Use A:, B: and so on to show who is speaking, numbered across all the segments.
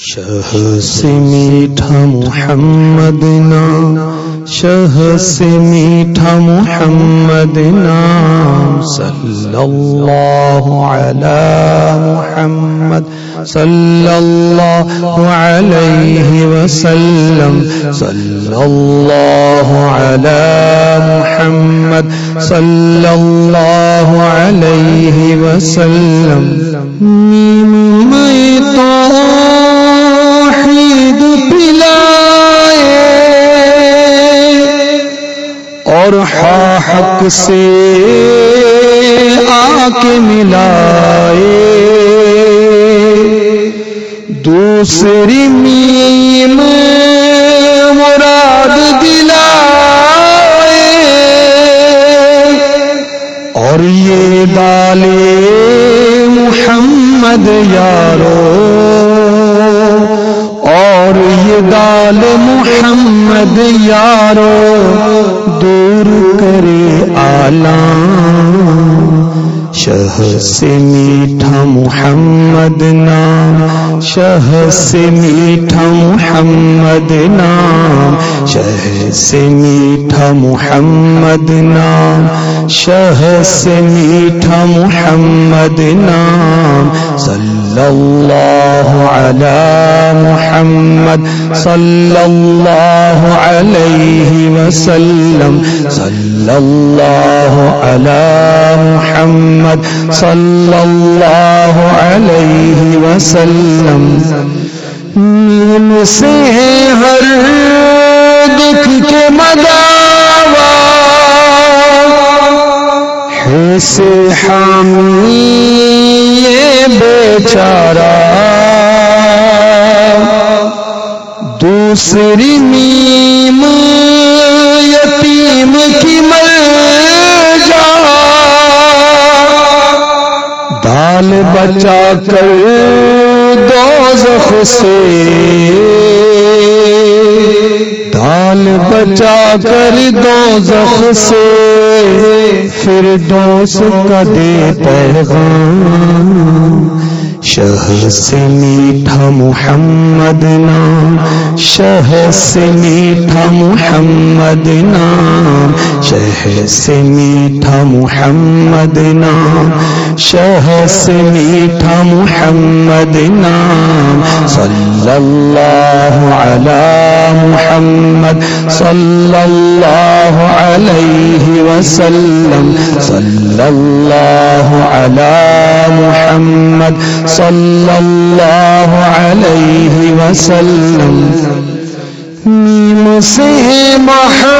A: شہ سے میٹھا محمد نام شہ سے میٹھا محمد نام صلی اللہ علی محمد، صلی اللہ علیہ وسلم، صلی اللہ علی محمد، صلی اللہ علیہ وسلم حق سے آ کے ملائے۔ دوسری میم مراد دلائے۔ اور یہ دالے محمد یارو۔ اور یہ دال محمد یارو۔ دو دور کرے آلام شہ سے میٹھا محمد نام۔ شہ سے میٹھا محمد نام۔ شہ سے میٹھا محمد نام۔ شہ سے میٹھا محمد نام۔ صلی اللہ علی محمد محمد صلی اللہ علیہ وسلم. صلی اللہ علی محمد محمد صلی اللہ علیہ وسلم. نیل سے ہر دکھ کے مداوا ہے سے حامی یہ بیچارہ دوسری نیم یتیم کی مر جا۔ دال بچا کر دو سے دال بچا کر دو سے پھر دوست کا دے پیغام۔ شہ سے میٹھا محمد نام شہ سے میٹھا محمد نام شہ سے میٹھا محمد نام شہ سے میٹھا محمد نام، صلی اللہ علی محمد، صلی اللہ علیہ وسلم، صلی اللہ علی محمد صلی اللہ علیہ وسلم نیم سے محبوب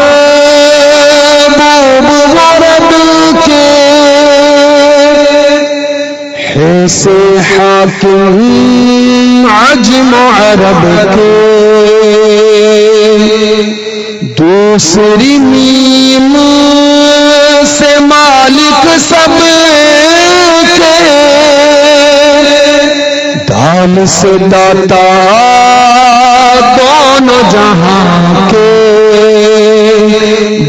A: غرب کے سے حاکم عجم عرب کے، دوسری نیم دال سے داتا دونوں جہاں کے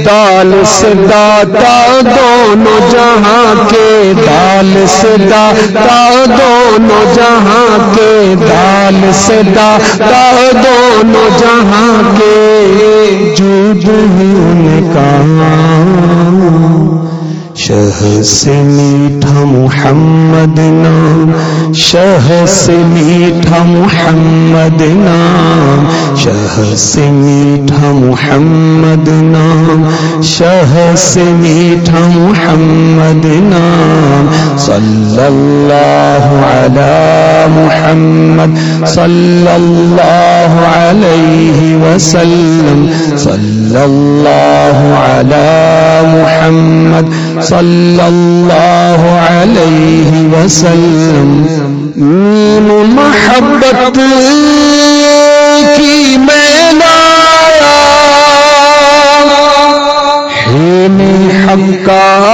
A: دال سے داتا دونوں جہاں کے دال سے داتا دونوں جہاں کے دال سے داتا دونوں جہاں کے جو ان کا شہ سے میٹھا محمد نام، شہ سے میٹھا محمد نام، شہ سے میٹھا محمد نام، شہ سے میٹھا محمد نام۔ صلی اللہ علی محمد، صلی اللہ علیہ وسلم. صلی اللہ علی محمد. صلی اللہ علیہ وسلم. نیم محبت کی میں لایا حق کا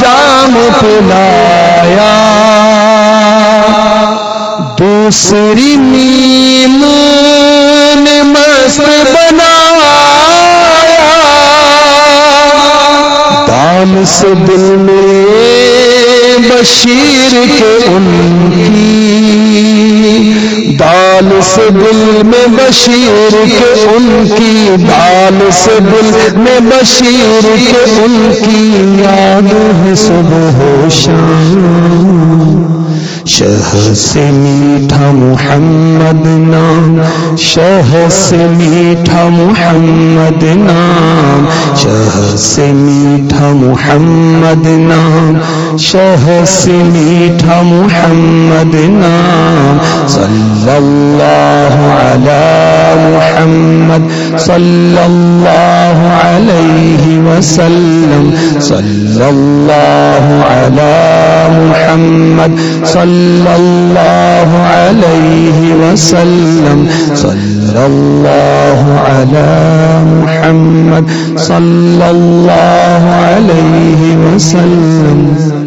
A: جام پلایا. دوسری نیم بنایا۔ دان سے دل میں بشیر کے ان کی۔ دال سے دل میں بشیر کے ان کی۔ دال سے دل میں بشیر کے ان کی۔ یاد ہے صبح و شام۔ شہ سے میٹھا محمد نام شہ سے میٹھا محمد نام شہ سے میٹھا محمد نام شہ سے میٹھا محمد نام، صلی اللہ علی محمد، صلی اللہ علیہ وسلم، صلی اللہ علی محمد، صلی صلى الله عليه وسلم. صلى الله على محمد. صلى الله عليه وسلم.